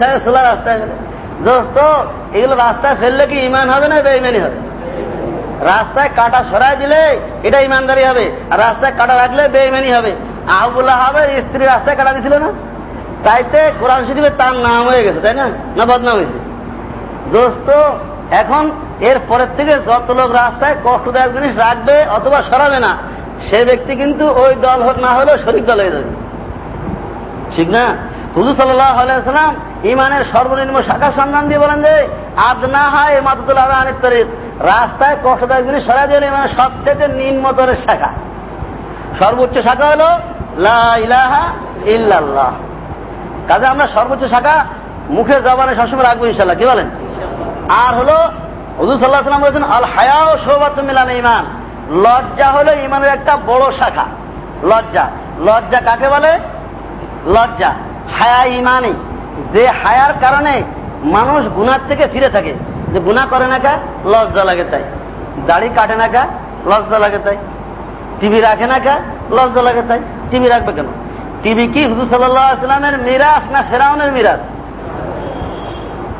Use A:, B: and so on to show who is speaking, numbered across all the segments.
A: খোলা রাস্তায় গেলে দোস্ত, এগুলো রাস্তায় ফেললে কি ইমান হবে না বেইমানি হবে? রাস্তায় কাটা সরাই দিলে এটা ইমানদারি হবে, আর রাস্তায় কাটা রাখলে বেইমানি হবে। আবুল্লাহ হবে স্ত্রী রাস্তায় কাটা দিছিল না? তাইতে কোরআন শরীফে তার নাম হয়ে গেছে, তাই না? না বদনাম হয়েছে? দোস্ত, এখন এর পরের থেকে যত লোক রাস্তায় কষ্টদায়ক জিনিস রাখবে অথবা সরাবে না, সে ব্যক্তি কিন্তু ওই দল না হলেও শরিক দল হয়ে যাবে। ঠিক না? হুজুর সাল্লাম ইমানের সর্বনিম্ন শাখা সন্ধান দিয়ে বলেন যে, আজ না হয় মাতুল তরিক রাস্তায় কষ্টদায়ক জিনিস সরা দিয়ে ইমানের সবচেয়ে নিম্নতরের শাখা। সর্বোচ্চ শাখা হল ইলাহা কাজে আমরা সর্বোচ্চ শাখা মুখের জবানে সবসময় রাখব ইনশাল্লাহ কি বলেন? আর হলো হুজুর সাল্লাহ সাল্লাম বলেছেন, আল হায়াও সৌবাত মিলান ইমান লজ্জা হলো ইমানের একটা বড় শাখা। লজ্জা। লজ্জা কাকে বলে? লজ্জা। হায়া ইমানই। যে হায়ার কারণে মানুষ গুনার থেকে ফিরে থাকে। যে গুণা করে না কা? লজ্জা লাগে তাই। দাড়ি কাটে না কা? লজ্জা লাগে তাই। টিভি রাখে না কা? লজ্জা লাগে তাই। টিভি রাখবে কেন? টিভি কি? হুজুর সাল্লামের মিরাজ না ফেরাউনের মিরাজ?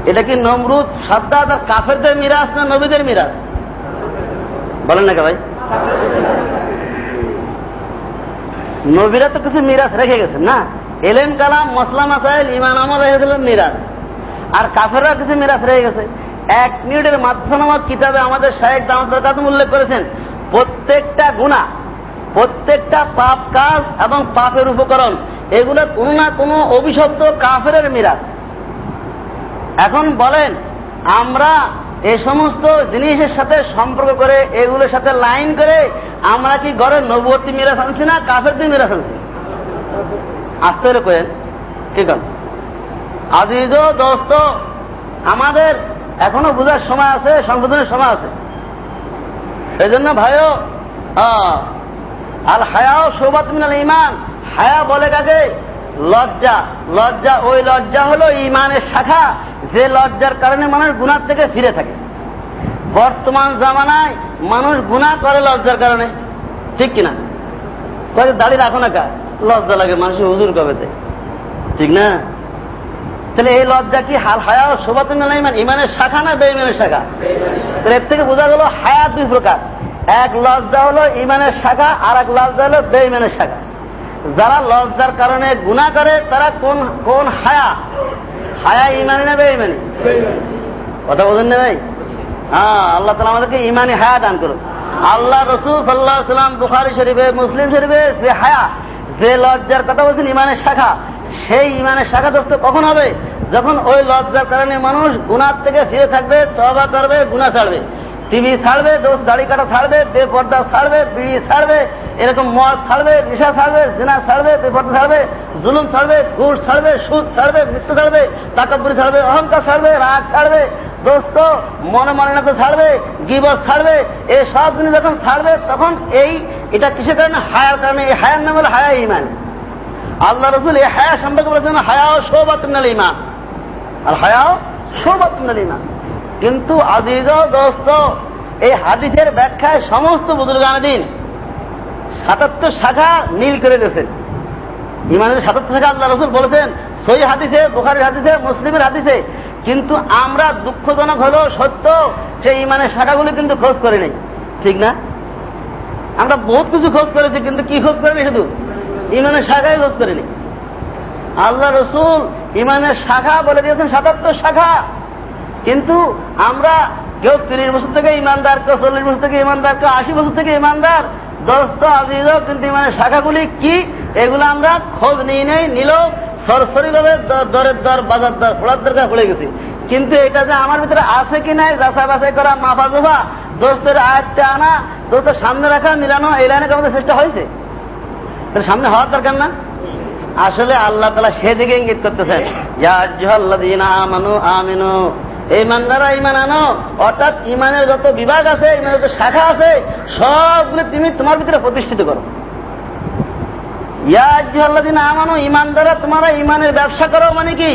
A: এটা কি নমরুদ সাদ্দাত আর কাফেরদের মিরাজ না নবীদের মিরাজ? বলেন না কে ভাই? নবীরা তো কিছু মিরাজ রেখে গেছেন, না? এলেম, কালাম, মসলা, মাসাইল, ইমান, আমল রেখেছিলেন মিরাজ। আর কাফেররা কিছু মিরাজ রয়ে গেছে। এক মিনিটের মাধ্যমে কিতাবে আমাদের শাহেক দামদার কাজম উল্লেখ করেছেন, প্রত্যেকটা গুণা প্রত্যেকটা পাপ কাজ এবং পাপের উপকরণ, এগুলো কোনো না কোনো অভিশপ্ত কাফের মিরাজ। এখন বলেন, আমরা এ সমস্ত জিনিসের সাথে সম্পর্ক করে, এগুলোর সাথে লাইন করে, আমরা কি ঘরের নবতী মিরাজ আনছি না কাফের দিয়ে মিরাজ আনছি? আসতে কেন ঠিক আছে। আজিজ দোস্ত, আমাদের এখনও বোঝার সময় আছে, সংশোধনের সময় আছে। সেই জন্য ভাইও আল হায়াও সৌবাত মিনাল ইমান হায়া বলে কাকে? লজ্জা। লজ্জা, ওই লজ্জা হলো ইমানের শাখা। যে লজ্জার কারণে মানুষ গুণার থেকে ফিরে থাকে। বর্তমান জামানায় মানুষ গুণা করে লজ্জার কারণে। ঠিক কিনা? কয়ে দাড়ি রাখো না কা লজ্জা লাগে, মানুষের হুজুর কবেতে ঠিক না? তাহলে এই লজ্জা কি হাল হায়া শোভাত ইমান ইমানের শাখা না বেইমানের শাখা? তাহলে এর থেকে বোঝা গেল হায়া দুই প্রকার। এক লজ্জা হলো ইমানের শাখা আর এক লজ্জা হলো বেইমানের শাখা। যারা লজ্জার কারণে গুণা করে, তারা কোন কোন হায়া? হায়া ইমানি না বেইমানি কথা বোঝেন না ভাই? হ্যাঁ আল্লাহ তালা আমাদেরকে ইমানি হায়া দান করুন আল্লাহ রসুল সাল্লাহ সাল্লাম বুখারি শরীফে, মুসলিম শরীফে যে হায়া যে লজ্জার কথা বলছেন ইমানের শাখা, সেই ইমানের শাখা দোস্ত কখন হবে? যখন ওই লজ্জার কারণে মানুষ গুনার থেকে ফিরে থাকবে তবা করবে গুণা ছাড়বে। টিভি ছাড়বে দোষ দাড়ি কাটা ছাড়বে, বেপর্দা ছাড়বে, বিড়ি ছাড়বে, এরকম মদ ছাড়বে, নেশা ছাড়বে, জিনা ছাড়বে, বেপর্দা ছাড়বে, জুলুম ছাড়বে, ঘুষ ছাড়বে, সুদ ছাড়বে, মৃত্যু ছাড়বে, তাকাবুরি ছাড়বে, অহংকার ছাড়বে, রাগ ছাড়বে, দোস্ত মনে মনে না তো ছাড়বে গিবস ছাড়বে এই সব জিনিস যখন ছাড়বে, তখন এই এটা কিসের কারণে? হায়ার কারণে। এই হায়ার নাম হলো হায়া ইমান। আল্লাহ রসুল এই হায়া সম্পর্কে বলেছেন হায়াও সৌবাতুল ইমান আর হায়াও সৌবাতুল ইমান কিন্তু আজিজ দোস্ত, এই হাদিসের ব্যাখ্যায় সমস্ত বুজুর্গান দিন সাতাত্তর শাখা নীল করে দিয়েছেন ইমানের সাতাত্তর শাখা আল্লাহ রসুল বলেছেন সই হাদিসে, বোখারির হাদিসে, মুসলিমের হাদিসে। কিন্তু আমরা দুঃখজনক হলেও সত্য, সেই ইমানের শাখাগুলি কিন্তু খোঁজ করে নেই ঠিক না? আমরা বহুত কিছু খোঁজ করেছি, কিন্তু কি খোঁজ করেনি শুধু? ইমানের শাখাই খোঁজ করেনি। আল্লাহ রসুল ইমানের শাখা বলে দিয়েছেন, সাতাত্তর শাখা। কিন্তু আমরা কেউ তিরিশ বছর থেকে ইমানদার, কেউ চল্লিশ বছর থেকে ইমানদার, কেউ আশি বছর থেকে ইমানদার, দোস্ত আজিজ, কিন্তু ইমানের শাখাগুলি কি? এগুলো আমরা খোঁজ নিয়ে নেই, নিলেও সরসরি ভাবে দরের দর, বাজার দর, ফোড়ার দরকার পড়ে গেছি। কিন্তু এটা যে আমার ভিতরে আছে কি নাই যাচাই বাছাই করা মাফা জোফা দোস্তের আয়ত্তে আনা দোস্তের সামনে রাখা, মিলানো, এই লাইনে আমাদের চেষ্টা হয়েছে সামনে হওয়ার দরকার না? আসলে আল্লাহ তালা সেদিকে ইঙ্গিত করতেছেন। আমানু আমিনু এই মান্দারা ইমান আনো, অর্থাৎ ইমানের যত বিভাগ আছে ইমানের যত শাখা আছে, সবগুলো তুমি তোমার ভিতরে প্রতিষ্ঠিত করো। ইয়াজ্লাদিন আমানো ইমানদারা তোমরা ইমানের ব্যবসা করো মানে কি?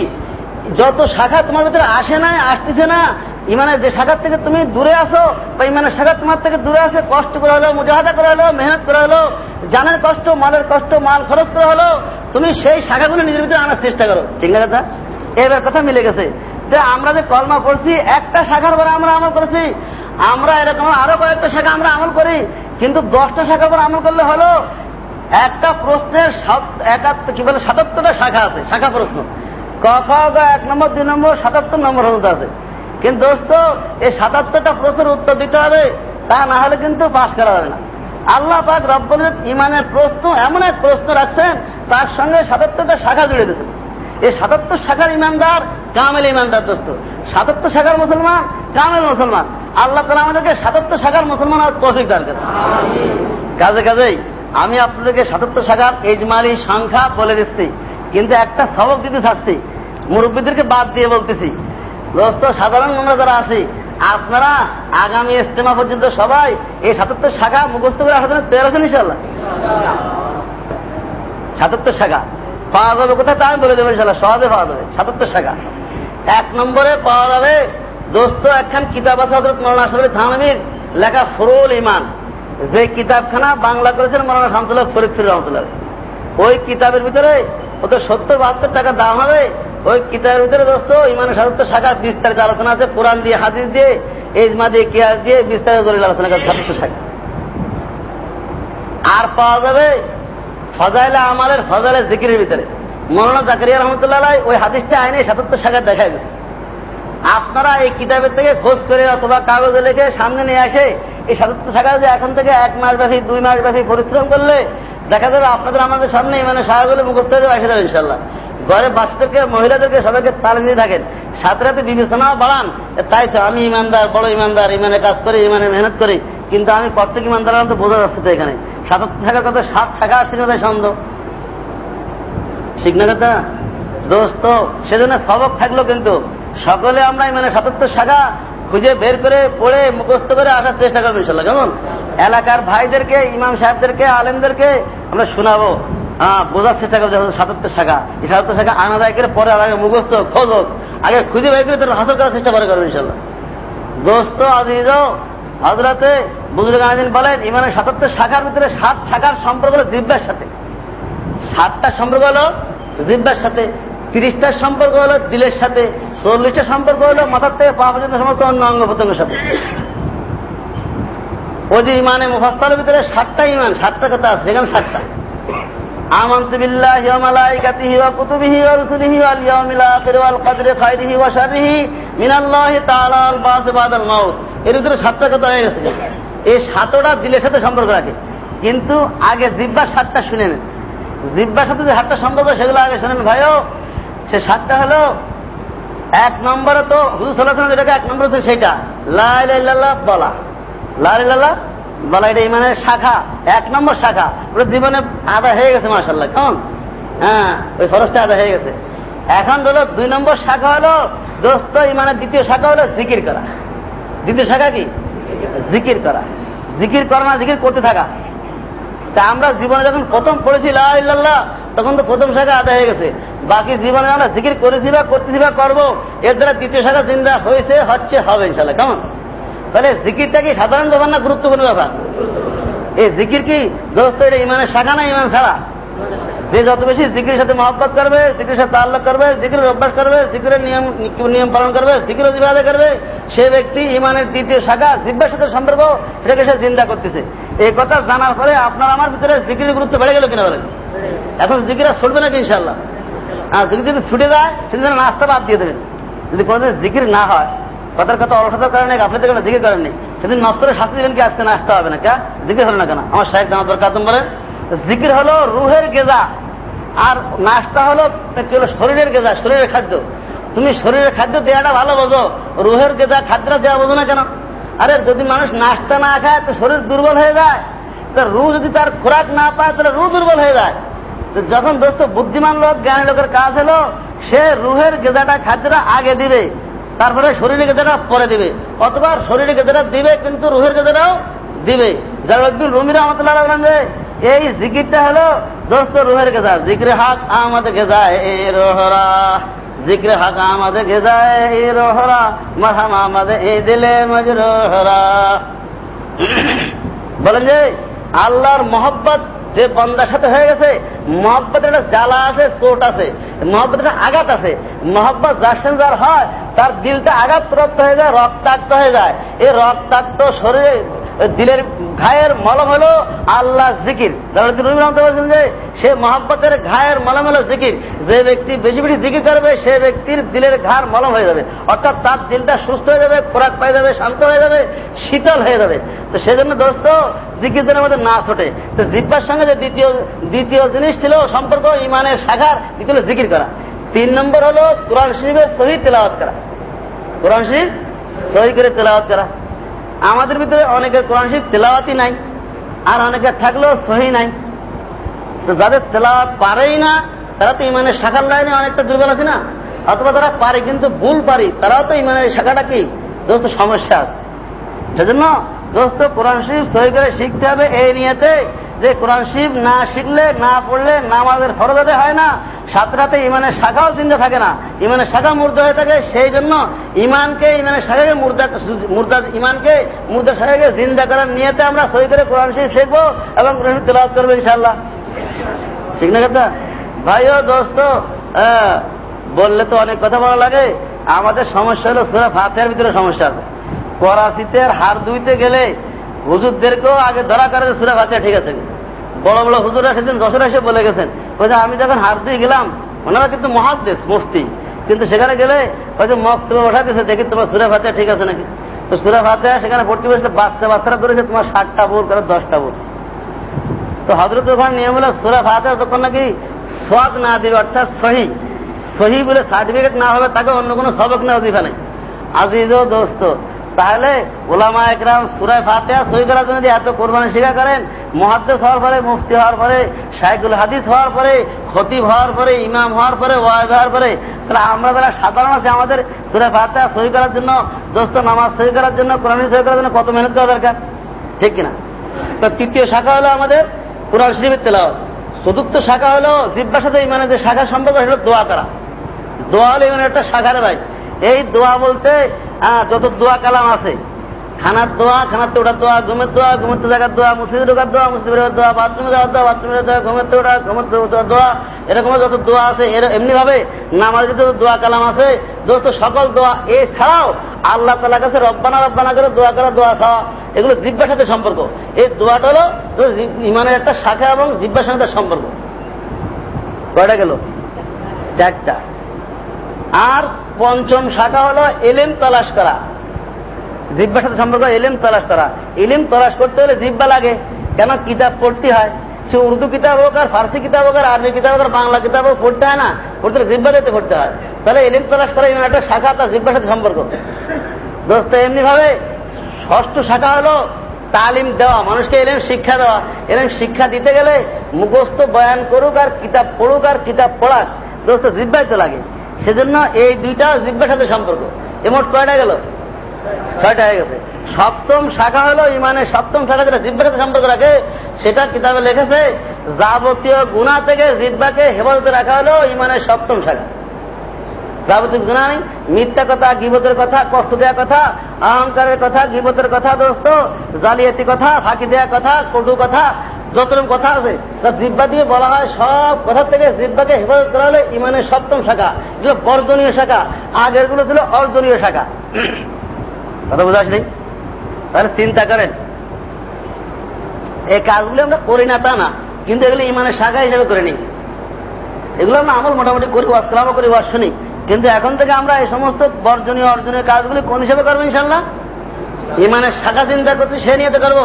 A: যত শাখা তোমার ভিতরে আসে নাই, আসতেছে না ইমানের যে শাখার থেকে তুমি দূরে আসো বা ইমানের শাখা তোমার থেকে দূরে আসে কষ্ট করা হলো মুজাহাদা করা হলো মেহনত করা হলো জানের কষ্ট, মালের কষ্ট, মাল খরচ করা হলো তুমি সেই শাখাগুলো নিজের ভিতরে আনার চেষ্টা করো। ঠিক না কথা এবার কথা মিলে গেছে। যে আমরা যে কলমা পড়ছি, একটা শাখার পরে আমরা আমল করেছি। আমরা এরকম আরও কয়েকটা শাখা আমরা আমল করি, কিন্তু দশটা শাখার পর আমল করলে হলো, একটা প্রশ্নের কি বলে, সাতাত্তরটা শাখা আছে, শাখা প্রশ্ন। ক এক নম্বর, দুই নম্বর, সাতাত্তর নম্বর মধ্যে আছে। কিন্তু দোস্ত, এই সাতাত্তরটা প্রশ্নের উত্তর দিতে হবে, তা না হলে কিন্তু পাশ করা যাবে না। আল্লাহ পাক রব্বুল ইমানের প্রশ্ন, এমন এক প্রশ্ন রাখছেন, তার সঙ্গে সাতাত্তরটা শাখা জুড়ে দিয়েছেন। এই সাতাত্তর শাখার ইমানদার কামেল ইমানদার দোস্ত। সাতাত্তর শাখার মুসলমান, কামেল মুসলমান। আল্লাহ তালা আমাদেরকে সাতাত্তর শাখার মুসলমান আর তফিক দান করেন। কাজে কাজেই, আমি আপনাদেরকে সাতাত্তর শাখার এজমালি সংখ্যা বলে দিচ্ছি, কিন্তু একটা সবক দিতে থাকছি মুরব্বীদেরকে বাদ দিয়ে বলতেছি। দোস্ত সাধারণ আমরা যারা আছি, আপনারা আগামী ইস্তেমা পর্যন্ত সবাই এই সাতাত্তর শাখা মুখস্থ করে আসার জন্য তৈরি আছেন ইনশাল্লাহ সাতাত্তর শাখা। পাওয়া যাবে কোথায় তা আমি বলে দেবো ইনশাল্লাহ সহজে পাওয়া যাবে। সাতাত্তর শাখা। এক নম্বরে পাওয়া যাবে দোস্ত একখান কিতাব আছে হজরত মৌলানা আসলে থানবির লেখা ফরুল ইমান যে কিতাবখানা বাংলা করেছেন মৌলানা শামসুল্লাহ ফরিদ ফির রহমতুল্লাহ। ওই কিতাবের ভিতরে ওদের সত্তর বাহাত্তর টাকা দাম হবে ওই কিতাবের ভিতরে দোস্ত ইমানের সাতাত্তর শাখা বিস্তারিত আলোচনা আছে, কোরআন দিয়ে, হাদিস দিয়ে এজমা দিয়ে, কেয়াস দিয়ে বিস্তারিত দলিল আলোচনা করে সাতাত্তর শাখা আর পাওয়া যাবে ফজাইলে আমাদের ফজাইলে জিকিরের ভিতরে। মৌলানা জাকারিয়া রহমতুল্লাহ ওই হাদিসটা আইনে সাতাত্তর শাখা দেখা গেছে আপনারা এই কিতাবের থেকে খোঁজ করে অথবা কাগজে লেখে সামনে নিয়ে আসে এই সাতাত্তর শাখা যে এখন থেকে এক মাস ব্যাপী, দুই মাস ব্যাপী পরিশ্রম করলে দেখা যাবে আপনাদের আমাদের সামনে মানে শাখাগুলো মুখস্থ হয়ে এসে যাবে ইনশাল্লাহ ঘরে বাচ্চাদেরকে মহিলাদেরকে সবাইকে তালে দিয়ে থাকেন। সাথে সাথে বিবেচনা বাড়ান তাই তো আমি ইমানদার, বড় ইমানদার, ইমানে কাজ করি, ইমানে মেহনত করি, কিন্তু আমি প্রত্যেক ইমানদার তো বোঝা যাচ্ছে তো এখানে। সাতাত্তর শাখার কথা সাত শাখা আসছে না সন্দেহ। ঠিক না কথা? দোস্ত, সেজন্য সবক থাকল কিন্তু। সকলে আমরা মানে সাতাত্তর শাখা খুঁজে বের করে পড়ে মুখস্থ করে আসার চেষ্টা করব ইনশাল্লাহ। কেমন? এলাকার ভাইদেরকে, ইমাম সাহেবদেরকে, আলেমদেরকে আমরা শোনাবো। হ্যাঁ বোঝার চেষ্টা করব সাতাত্তর শাখা। এই সাতাত্তর শাখা আনা যায় করে পরে আগে মুখস্থ, খোঁজ হোক। আগে খুঁজে বের করে তোর হাসল করার চেষ্টা করে করব ইনশাল্লাহ দোস্ত আজিজ হজরতে বুজুর্গ আদিন বলেন, ইমানের সাতাত্তর শাখার ভিতরে সাত শাখার সম্পর্ক হলো দিব্যার সাথে। সাতটা সম্পর্ক হলো জিব্বার সাথে তিরিশটার সম্পর্ক হলো দিলের সাথে, চল্লিশটা সম্পর্ক হলো মাথার থেকে পা পর্যন্ত সমস্ত অন্য অঙ্গ প্রত্যঙ্গের সাথে। ওই যে ইমানে মুফাস্তালের ভিতরে সাতটা ইমান, সাতটা কথা আছে, সেখানে সাতটা। آمنت بالله وملائكته وكتبه ورسله واليوم الآخر والقدر خيره وشره من الله تعالى البعث بعد الموت এর ভিতরে সাতটা কথা হয়ে গেছে এই সাতটা দিলের সাথে সম্পর্ক রাখে কিন্তু আগে জিব্বার সাতটা শুনে নেন জিব্বার সাথে যে সাতটা সম্পর্ক সেগুলো আগে শোনেন ভাইও সে সাতটা হলো এক নম্বরে তো হুজুর সাল্লাহ যেটাকে এক নম্বর হচ্ছে সেটা লাইল্লাহ বলা লাইল্লাহ বলা এটা ইমানের শাখা, এক নম্বর শাখা। ওটা জীবনে আদা হয়ে গেছে মার্শাল্লাহ কেমন? হ্যাঁ ওই খরচটা আদা হয়ে গেছে। এখন হলো দুই নম্বর শাখা হলো, দোস্ত ইমানের দ্বিতীয় শাখা হলো জিকির করা। দ্বিতীয় শাখা কি? জিকির করা। জিকির করা না, জিকির করতে থাকা। তা আমরা জীবনে যখন প্রথম পড়েছি লাহ তখন তো প্রথম শাখা আদায় হয়ে গেছে। বাকি জীবনে আমরা জিকির করেছি বা করতেছি বা করব, এর দ্বারা দ্বিতীয় শাখা চিন্তা হয়েছে, হচ্ছে, হবে ইনশাল্লাহ কেমন? তাহলে জিকিরটা কি সাধারণ ব্যাপার না গুরুত্বপূর্ণ ব্যাপার? এই জিকির কি দোস্ত, এটা ইমানের শাখা না ইমান ছাড়া? যে যত বেশি জিকির সাথে মহব্বত করবে জিকির সাথে আল্লাহ করবে, জিকিরের অভ্যাস করবে, জিকিরের নিয়ম নিয়ম পালন করবে জিকির জিবাদে করবে, সে ব্যক্তি ইমানের দ্বিতীয় শাখা, জিব্বার সাথে সম্পর্ক সেটাকে সে চিন্তা করতেছে। এই কথা জানার পরে আপনার আমার ভিতরে জিকিরের গুরুত্ব বেড়ে গেল কিনা বলেন? এখন জিকিরা ছুটবে নাকি ইনশাল্লাহ আর জিকির যদি ছুটে যায়, সেদিন নাস্তা বাদ দিয়ে দেবেন। যদি কোনোদিন জিকির না হয় কথার কথা অলসতার কারণে গাফলের কারণে জিকির করেননি। সেদিন নস্তরে শাস্তি দেবেন কি? আজকে আসতে হবে না। কে? জিকির হলো না কেন? আমার সাহেব জানা দরকার তুমি বলেন, জিকির হলো রুহের গেজা, আর নাস্তা হলো শরীরের গেজা, শরীরের খাদ্য। তুমি শরীরের খাদ্য দেওয়াটা ভালো বোঝো। রুহের গেজা খাদ্যটা দেওয়া বোঝো না কেন? আরে, যদি মানুষ নাস্তা না খায়, তো শরীর দুর্বল হয়ে যায়। তো রু যদি তার খোরাক না পায়, তাহলে রু দুর্বল হয়ে যায়। তো যখন দোস্ত, বুদ্ধিমান লোক, জ্ঞানী লোকের কাজ হলো, সে রুহের গেজাটা খাদ্যটা আগে দিবে। তারপরে শরীরে গেজাটা পরে দিবে। অথবা শরীরে গেজাটা দিবে, কিন্তু রুহের গেজাটাও দিবে। যারা একদিন রুমিরা আমাদের বলেন যে, এই জিকিরটা হলো দোস্ত রুহের গেজা জিক্রে হাক আমাদের গেজায় এ রোহরা। জিক্রে হাক আমাদের গেজায় এ রোহরা। মাহাম আমাদের এই দিলে মজরোহরা। বলেন যে, আল্লাহর মহব্বত যে বন্দার সাথে হয়ে গেছে, মহব্বতের একটা জ্বালা আছে, চোট আছে, মহব্বতের একটা আঘাত আছে। মহব্বত যার সঙ্গে যার হয়, তার দিলটা আঘাতপ্রাপ্ত হয়ে যায়, রক্তাক্ত হয়ে যায়। এই রক্তাক্ত শরীরে দিলের ঘায়ের মলম হলো আল্লাহ জিকির। বলছেন যে, সে মহাব্বতের ঘায়ের মলম হলো জিকির। যে ব্যক্তি বেশি বেশি জিকির করবে, সে ব্যক্তির দিলের ঘাড় মলম হয়ে যাবে। অর্থাৎ তার দিলটা সুস্থ হয়ে যাবে, খোরাক পাই যাবে, শান্ত হয়ে যাবে, শীতল হয়ে যাবে। তো সেজন্য দোস্ত জিকির দিনের মধ্যে না ছোটে তো জিব্বার সঙ্গে যে দ্বিতীয় দ্বিতীয় জিনিস ছিল সম্পর্ক, ইমানের শাখার, দ্বিতীয় জিকির করা। তিন নম্বর হলো কোরআন শরীফের সহি তেলাওয়াত করা। কোরআন শরীফ সহি করে তেলাওয়াত করা। আমাদের ভিতরে অনেকের কোরআন শরীফ তেলাওয়াতই নাই, আর অনেকের থাকলেও সহি নাই। তো যাদের তেলাওয়াত পারেই না, তারা তো ইমানের শাখার লাইনে অনেকটা দুর্বল আছে না? অথবা তারা পারে কিন্তু ভুল পারি, তারাও তো ইমানের শাখাটা কি? দোস্ত সমস্যা আছে। সেজন্য দোস্ত, কোরআন শরীফ সহি করে শিখতে হবে এই নিয়েতে যে কোরআন শরীফ না শিখলে, না পড়লে নামাজের ফরজাতে হয় না। সাথে ইমানের শাখাও চিন্তা থাকে না। ইমানের শাখা মুর্দা হয়ে থাকে, সেই জন্য ইমানকে, ইমানের শাখাকে মুর্দা ইমানকে মুর্দা শাখাকে জিন্দা করার নিয়েতে আমরা সই করে কোরআন শরীফ শিখব এবং কোরআন তেলাওয়াত করব ইনশাল্লাহ ঠিক না কথা? ভাইও, দোস্ত বললে তো অনেক কথা বলা লাগে। আমাদের সমস্যা হলো সুরা ফাতের ভিতরে সমস্যা আছে। করাচিতে হার দুইতে গেলে হুজুরদেরকেও আগে ধরা করে সুরা ফাতে ঠিক আছে। বড় বড় হুজুরা সেদিন দশরা এসে বলে গেছেন বলছে আমি যখন হার দিয়ে গেলাম, ওনারা কিন্তু মহাদেশ মুফতি। কিন্তু সেখানে গেলে হয়তো মক্তব্য ওঠা দিয়েছে, দেখি তোমার সুরা ফাতে ঠিক আছে নাকি? তো সুরা ফাতে সেখানে ভর্তি করেছে বাচ্চা বাচ্চারা করেছে তোমার ষাটটা বোর, করে দশটা বোর। তো হজরত ওখানে নিয়ম হলো সুরা ফাতে তখন নাকি সব না দিবে, অর্থাৎ সহি সহি বলে সার্টিফিকেট না হবে, তাকে অন্য কোনো সবক না অধিফা নেই। আজিজ দোস্ত তাহলে ওলামা একরাম সুরায় ফাতেহা সই করার জন্য এত কোরবানি স্বীকার করেন মহাদ্দেশ হওয়ার পরে, মুফতি হওয়ার পরে শাইকুল হাদিস হওয়ার পরে, খতিব হওয়ার পরে, ইমাম হওয়ার পরে ওয়াজ হওয়ার পরে, তাহলে আমরা যারা সাধারণ আছে, আমাদের সুরায় ফাতেহা সই করার জন্য, দোস্ত নামাজ সই করার জন্য, কোরআন সই করার জন্য কত মেহনত করা দরকার? ঠিক কিনা? তো তৃতীয় শাখা হলো আমাদের কোরআন শরীফের তেলাওয়াত। চতুর্থ শাখা হলো জিব্বার সাথে ইমানের যে শাখা সম্পর্ক, সেটা দোয়া করা। দোয়া হলো ইমানের একটা শাখারে ভাই। এই দোয়া বলতে যত দোয়া কালাম আছে, খানার দোয়া, খানার ওঠার দোয়া, ঘুমের দোয়া, ঘুমের জায়গার দোয়া মুসিদে ঢোকার দোয়া মুসিদের দোয়া বাথরুমে যাওয়ার দোয়া বাথরুমের দোয়া, ঘুমের ওঠা ঘুমের দোয়া, এরকম যত দোয়া আছে এমনি ভাবে নামাজের যত দোয়া কালাম আছে, যত সকল দোয়া, এছাড়াও আল্লাহ তালা কাছে রব্বানা রব্বানা করে দোয়া করা দোয়া খাওয়া, এগুলো জিব্বার সাথে সম্পর্ক। এই দোয়াটা হলো ইমানের একটা শাখা এবং জিব্বার সাথে সম্পর্ক। কয়টা গেল? চারটা। আর পঞ্চম শাখা হলো এলেম তালাশ করা। জিব্বার সাথে সম্পর্ক এলেম তালাশ করা। এলেম তালাশ করতে হলে জিব্বা লাগে, কেন কিতাব পড়তে হয়? সে উর্দু কিতাব হোক আর ফার্সি কিতাব হোক আর আরবি কিতাব হোক আর বাংলা কিতাব হোক পড়তে হয় না, পড়তে জিব্বা দিতে পড়তে হয়। তাহলে এলিম তালাশ করা এমন একটা শাখা, তার জিব্বার সাথে সম্পর্ক। দোস্ত এমনি ভাবে ষষ্ঠ শাখা হলো তালিম দেওয়া, মানুষকে এলেম শিক্ষা দেওয়া। এলেম শিক্ষা দিতে গেলে মুখস্থ বয়ান করুক আর কিতাব পড়ুক আর কিতাব পড়াক দোস্ত জিব্বাই তো লাগে। সেজন্য এই দুইটা জিব্বের সাথে সম্পর্ক। এমোট কয়টা গেল? ছয়টা হয়ে গেছে। সপ্তম শাখা হলো ইমানের সপ্তম শাখা যেটা জিব্বার সাথে সম্পর্ক রাখে, সেটা কিতাবে লিখেছে, যাবতীয় গুণা থেকে জিব্বাকে হেফাজতে রাখা হলো ইমানের সপ্তম শাখা। যাবতীয় গুণা নেই, মিথ্যা কথা, গিবতের কথা, কষ্ট দেওয়া কথা অহংকারের কথা, গিবতের কথা, দোস্ত, জালিয়াতি কথা, ফাঁকি দেওয়া কথা, কটু কথা, যতরকম কথা আছে, তা জিব্বা দিয়ে বলা হয় সব কথা থেকে জিব্বাকে হেফাজত করা হলে ইমানের সপ্তম শাখা, যেগুলো বর্জনীয় শাখা আগেরগুলো ছিল অর্জনীয় শাখা। কথা বোঝা আসলেই তাহলে চিন্তা করেন, এই কাজগুলো আমরা করি না তা না, কিন্তু এগুলো ইমানের শাখা হিসেবে করে নিই। এগুলো আমরা আমল মোটামুটি করি আসলামও করি, ওয়াজ শুনি। কিন্তু এখন থেকে আমরা এই সমস্ত বর্জনীয় অর্জনীয় কাজগুলি কোন হিসেবে করব ইনশাল্লাহ ইমানের শাখা চিন্তা করতে সে নিয়ে তো করব।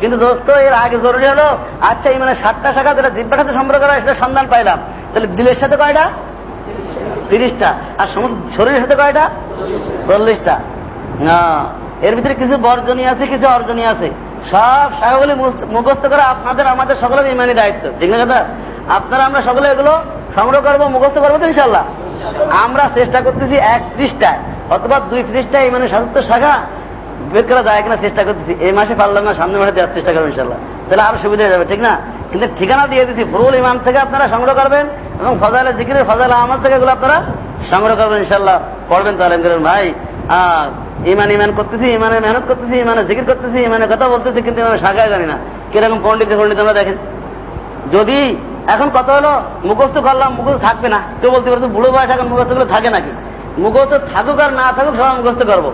A: কিন্তু দোস্ত, এর আগে জরুরি হলো আচ্ছা ইমানের সাতটা শাখা, যেটা জিব্বার সাথে সম্পর্ক করা সেটা সন্ধান পাইলাম। তাহলে দিলের সাথে কয়টা? তিরিশটা। আর সমস্ত শরীরের সাথে কয়টা? চল্লিশটা। না, এর ভিতরে কিছু বর্জনী আছে, কিছু অর্জনী আছে। সব শাখাগুলি মুখস্থ করা আপনাদের, আমাদের সকলের ইমানি দায়িত্ব। ঠিক না, কথা? আপনারা, আমরা সকলে এগুলো সংগ্রহ করব, মুখস্থ করব তো ইনশাল্লাহ আমরা চেষ্টা করতেছি এক পৃষ্ঠায়, অথবা দুই পৃষ্ঠায় ইমানের সাতাত্তর শাখা বের করা যায় কিনা চেষ্টা করতেছি। এই মাসে পারলাম না সামনে মাসে দেওয়ার চেষ্টা করব ইনশাল্লাহ তাহলে আরও সুবিধা হয়ে যাবে, ঠিক না? কিন্তু ঠিকানা দিয়ে দিচ্ছি ফুরুল ইমাম থেকে আপনারা সংগ্রহ করবেন এবং ফজাইল জিকিরের ফজাইল আহমদ থেকে এগুলো আপনারা সংগ্রহ করবেন ইনশাল্লাহ পড়বেন তাহলে ভাই ইমান ইমান করতেছি, ইমানে মেহনত করতেছি, ইমানে জিকির করতেছি, ইমানে কথা বলতেছি, কিন্তু ইমানে শাখায় জানি না। কীরকম পন্ডিত পন্ডিত আমরা দেখেন। যদি এখন কত হলো? মুখস্থ করলাম, মুখস্থ থাকবে না। কেউ বলতে পারতো বুড়ো বয়স এখন মুখস্থগুলো থাকে নাকি? মুখস্থ থাকুক আর না থাকুক সবাই মুখস্থ করব।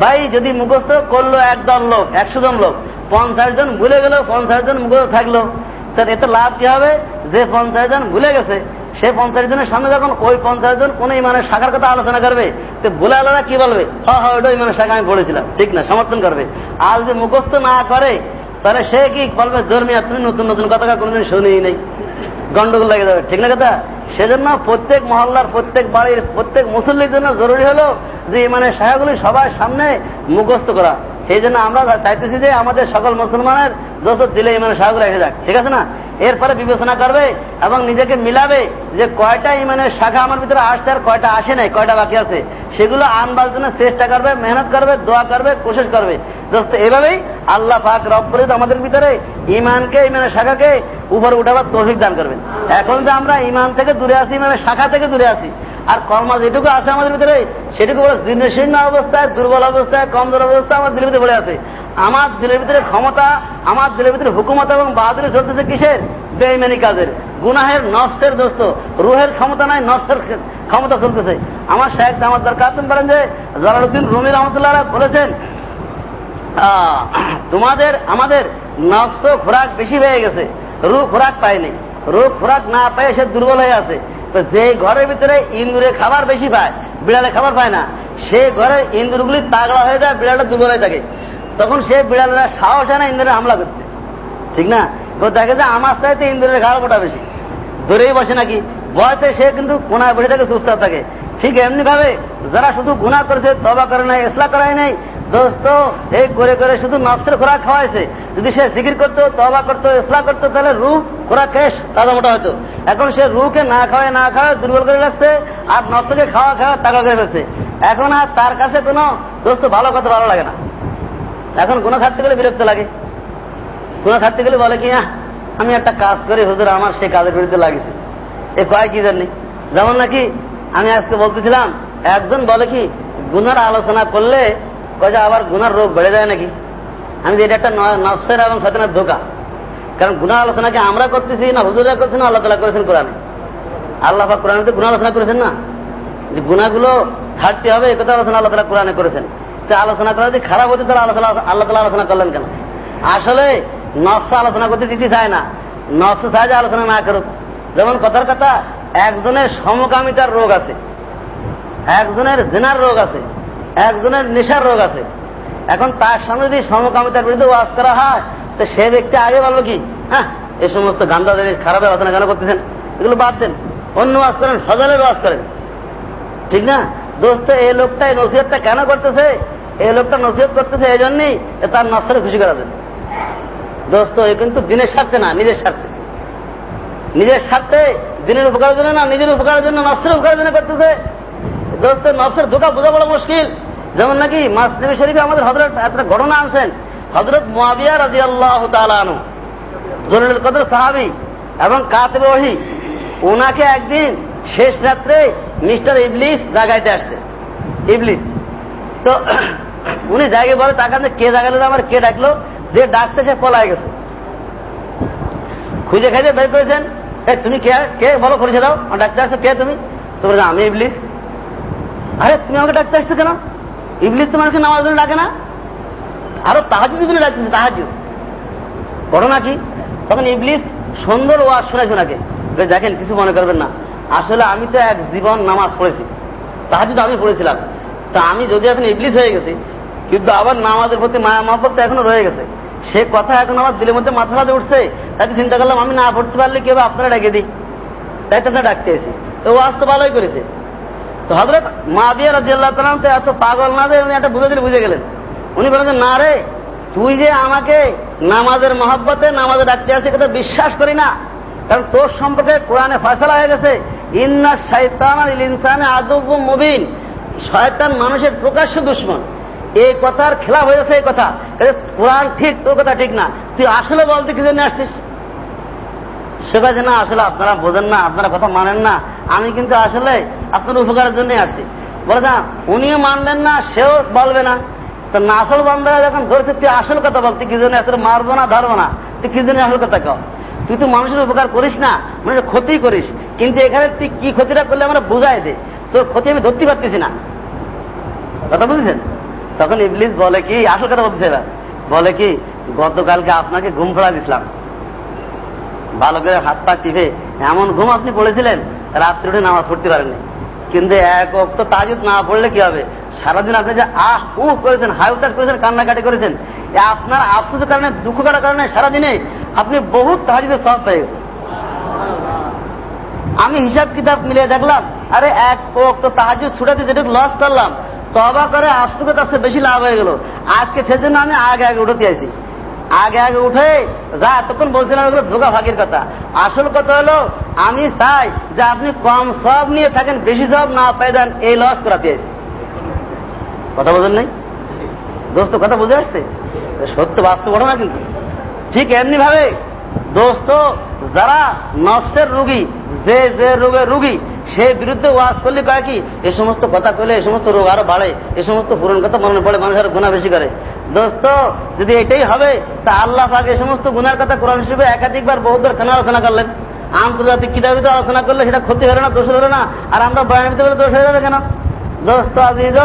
A: ভাই, যদি মুখস্থ করল একদল লোক, একশো জন লোক, পঞ্চাশ জন ভুলে গেল, পঞ্চাশ জন মুখস্থ থাকল, তার এতে লাভ কি হবে? যে পঞ্চাশ জন ভুলে গেছে, সে পঞ্চাশ জনের সামনে যখন ওই পঞ্চাশ জন কোন ইমানের শাখার কথা আলোচনা করবে, তো বলে আলাদা কি বলবে? হ হ ওটা ইমানের শাখা আমি পড়েছিলাম। ঠিক না, সমর্থন করবে। আর যদি মুখস্থ না করে তাহলে সে কি বলবে ধর্মীয় তুমি নতুন নতুন কথা কোনোদিন শুনেই নেই? গন্ডগোল লেগে যাবে। ঠিক না কথা? সেজন্য প্রত্যেক মহল্লার, প্রত্যেক বাড়ির, প্রত্যেক মুসল্লির জন্য জরুরি হলো যে মানে সাহাগুলি সবার সামনে মুখস্থ করা। সেই জন্য আমরা চাইতেছি যে আমাদের সকল মুসলমানের দোষ দিলে ইমানের সাহাগুলি এসে যাক। ঠিক আছে না? এরপরে বিবেচনা করবে এবং নিজেকে মিলাবে যে কয়টা ইমানের শাখা আমার ভিতরে আসছে আর কয়টা আসে নাই, কয়টা বাকি আছে। সেগুলো আনবার জন্য চেষ্টা করবে, মেহনত করবে, দোয়া করবে, কোশিশ করবে। দোস্ত, এভাবেই আল্লাহ ফাক পাক রব্বরিত আমাদের ভিতরে ইমানকে, ইমানের শাখাকে উপরে উঠাবার তৌফিক দান করবেন। এখন যে আমরা ইমান থেকে দূরে আছি, ইমানের শাখা থেকে দূরে আছি, আর কর্ম যেটুকু আছে আমাদের ভিতরে, সেটুকু বড় জীর্ণশীর্ণ অবস্থায়, দুর্বল অবস্থায়, কমজোর অবস্থায় আমার দিলের ভিতরে পড়ে আছে। আমার দিলের ভিতরে ক্ষমতা, আমার দিলের ভিতরে হুকুমত এবং বাহাদুরি চলতেছে কিসের? বেইমানি কাজের। গুনাহের নষ্টের দোস্ত। রুহের ক্ষমতা নাই, নষ্টের ক্ষমতা চলতেছে। আমার শেখ আমার দরকার তুমি বলেন যে জলালুদ্দিন রুমি রহমতুল্লাহ বলেছেন তোমাদের, আমাদের নষ্ট খোরাক বেশি হয়ে গেছে। রু খোরাক পায়নি। রু খোরাক না পায় সে দুর্বল হয়ে আছে। তো যে ঘরের ভিতরে ইন্দুরে খাবার বেশি পায় বিড়ালে খাবার পায় না সে ঘরে ইন্দুরগুলি তাগড়া হয়ে যায়, বিড়ালটা দুর্বল হয়ে থাকে। তখন সে বিড়ালেরা সাহস হয় না ইন্দুরে হামলা করতে। ঠিক না? দেখে যে আমার চাইতে ইন্দুরের ঘাড় মোটা বেশি। ধরেই বসে নাকি। বয়সে সে কিন্তু কোনায় বসে থাকে চুপচাপ থাকে। ঠিক এমনি ভাবে যারা শুধু গুণা করেছে তবা করে নাই এসলা করাই নাই, দোস্ত, এই করে করে শুধু নফসের খোরাক খাওয়াইছে। যদি সে জিকির করতো তবা করতো ইসলা করতো, তাহলে রু খোরাক খেয়ে তাজা মোটা হতো। এখন সে রুকে না খাওয়ায় না খাওয়ায় দুর্বল করে রাখছে আর নফসকে খাওয়া খাওয়া টাকা করে ফেলছে এখন আর তার কাছে কোনো, দোস্ত, ভালো কথা ভালো লাগে না। এখন গুণা ছাড়তে গেলে বিরক্ত লাগে। গুণা ছাড়তে গেলে বলে কি আমি একটা কাজ করি, হুজুর আমার সে কাজের বিরুদ্ধে লাগিছে। এ কয় কি জানি? যেমন নাকি আমি আজকে বলতেছিলাম, একজন বলে কি গুনার আলোচনা করলে কয়ে আবার গুনার রোগ বেড়ে যায় নাকি? আমি যে এটা একটা নফসের এবং সচেতনের ধোকা। কারণ গুণা আলোচনাকে আমরা করতেছি না হুজুরা করছেন আল্লাহ তালা করেছেন কোরআনে? আল্লাহ কোরআনে তো গুণা আলোচনা করেছেন না? যে গুণাগুলো ছাড়তে হবে একথা আলোচনা আল্লাহ তালা কোরআনে করেছেন। আলোচনা করা যদি খারাপ হতে, তাহলে আলোচনা আল্লাহ তালা আলোচনা করলেন কেন? আসলে নফস আলোচনা করতে দিতে চায় না। নফস চায় যে আলোচনা না করুক। যেমন কথার কথা, একজনের সমকামিতার রোগ আছে। একজনের জেনার রোগ আছে। একজনের নেশার রোগ আছে। এখন তার সামনে যদি সমকামিতার বিরুদ্ধে ওয়াজ করা হয়, তো সে ব্যক্তি আগে বলব কি হ্যাঁ এই সমস্ত গান্ধা জিনিস খারাপ আলোচনা কেন করতেছেন? এগুলো বাদ দেন। অন্য ওয়াজ করেন, সজালের ওয়াজ করেন। ঠিক না? দোস্ত, এই লোকটা, এই নসিহতটা কেন করতেছে? এই লোকটা নসিহত করতেছে এই জন্যই তার নষ্টের খুশি করা যায় দোস্ত, এ কিন্তু দিনের স্বার্থে না, নিজের স্বার্থে। নিজের স্বার্থে দিনের উপকারের জন্য না, নিজের উপকারের জন্য নষ্টের উপকারের জন্য করতেছে। দোস্ত নষ্টের ধোকা বোঝা বড় মুশকিল। যেমন নাকি মাসলিম শরীফে আমাদের হজরত একটা ঘটনা আনছেন। হজরত মোয়াবিয়া রাজি আল্লাহ তালু জরুল কদর সাহাবি এবং কাতবে ওহি ওনাকে একদিন শেষ রাত্রে মিস্টার ইবলিস জাগাইতে আসছে ইবলিস। তো উনি জায়গায় বলে, তার কাছে কে জাগালো আমার কে ডাকলো? যে ডাকতে সে পলায় গেছে। খুঁজে খাইতে বের করেছেন। তুমি কে? কে? বলো পরিচয় দাও। আমার ডাকতে আসছো কে তুমি? তো বলে আমি ইবলিস। আরে, তুমি আমাকে ডাকতে আসছো কেন? ইবলিস তোমাকে নামাজ জন্য ডাকে না? আরও তাহাজুদ জন্য ডাকতেছে তাহাজু ঘটনা কি? তখন ইবলিস সুন্দর ওয়াজ শোনাইছে শোনাকে দেখেন, কিছু মনে করবেন না। আসলে আমি তো এক জীবন নামাজ পড়েছি। তাহাজুদ আমি পড়েছিলাম। তা আমি যদি এখন ইবলিস হয়ে গেছি, কিন্তু আবার নামাজের প্রতি মায়া মহব্বত এখনও রয়ে গেছে। সে কথা এখন আমার দিলের মধ্যে মাথা মাথা উঠছে। তাকে চিন্তা করলাম, আমি না পড়তে পারলে কেউ আপনারা ডেকে দিই। তাই তাদের ডাকতে এসে তো ওয়াজ তো ভালোই করেছে। তো হজরত মা দিয়ে রাজি আল্লাহ তালাম তো এত পাগল না যে উনি একটা বুঝে দিলে বুঝে গেলেন। উনি বলেন যে, না রে, তুই যে আমাকে নামাজের মহব্বতে নামাজে ডাকতে আসে কথা বিশ্বাস করি না। কারণ তোর সম্পর্কে কোরআনে ফয়সলা হয়ে গেছে। ইন্না আর ইনসানে আদব মুবিন। শয়তান মানুষের প্রকাশ্য দুশ্মন। এই কথার খেলা হয়েছে এই কথা। কোরআন ঠিক, তোর কথা ঠিক না। তুই আসলে বলতে কি জন্য আসছিস? সে কাজে না, আসলে আপনারা বোঝেন না, আপনারা কথা মানেন না। আমি কিন্তু আসলে আপনার উপকারের জন্য আসছি। বলে না, উনিও মানবেন না, সেও বলবে না। তো আসল বন্ধরা যখন ধরছে, তুই আসল কথা বলতে কি জন্য আসলে মারবো না, ধরবো না। তুই কি জন্য আসল কথা কও? তুই তো মানুষের উপকার করিস না, মানুষের ক্ষতি করিস। কিন্তু এখানে তুই কি ক্ষতিটা করলে আমরা বুঝাই দে। তোর ক্ষতি আমি ধরতে পারতেছি না। কথা বুঝেছেন? তখন ইবলিস বলে কি, আসল কথা বলতেছে এবার। বলে কি, গতকালকে আপনাকে ঘুম ফেলা দিছিলাম। ভালো করে হাত পা টিপে, এমন ঘুম আপনি পড়েছিলেন, রাত্রে উঠে নামাজ পড়তে পারেননি। কিন্তু এক অক্ত তাজুদ না পড়লে কি হবে? সারাদিন আপনি যে আহ উ করেছেন হাই উতাস করেছেন, কান্নাকাটি করেছেন আপনার আফসোসের কারণে, দুঃখ করার কারণে সারাদিনে আপনি বহুত তাহাজুদের সব পেয়ে গেছেন। আমি হিসাব কিতাব মিলিয়ে দেখলাম আরে এক অক্ত তাহাজুদ ছুটাতে যেটুকু লস করলাম, তবা করে আফসোসে তার চেয়ে বেশি লাভ হয়ে গেল। আজকে সেজন্য আমি আগে আগে উঠতে আছি আগে আগে উঠে যা এতক্ষণ বলছিলাম ওগুলো ধোকা ফাঁকির কথা। আসল কথা হলো, আমি চাই যে আপনি কম সব নিয়ে থাকেন, বেশি সব না পেয়ে যান, এই লস করাতে কথা বোঝেন নাই? দোস্ত, কথা বুঝে আসছে? সত্য বাস্তব ঘটনা কিন্তু। ঠিক এমনি ভাবে দোস্ত, যারা নষ্টের রুগী, যে যে রোগের রুগী সে বিরুদ্ধে ওয়াজ করলে কয় কি? এ সমস্ত কথা কইলে এ সমস্ত রোগ আরও বাড়ে, এ সমস্ত পুরন কথা মনে পড়ে মানুষ আরও গুণা বেশি করে। দোস্ত, যদি এটাই হবে, তা আল্লাহ এ সমস্ত গুনার কথা কোরআন হিসেবে একাধিকবার বহুদের খানা আলোচনা করলেন। আন্তর্জাতিক কিতাবিত আলোচনা করলে সেটা ক্ষতি হলো না, দোষ হলো না, আর আমরা বয়ান করে দোষ হয়ে যাবে কেন? দোস্ত আজিজ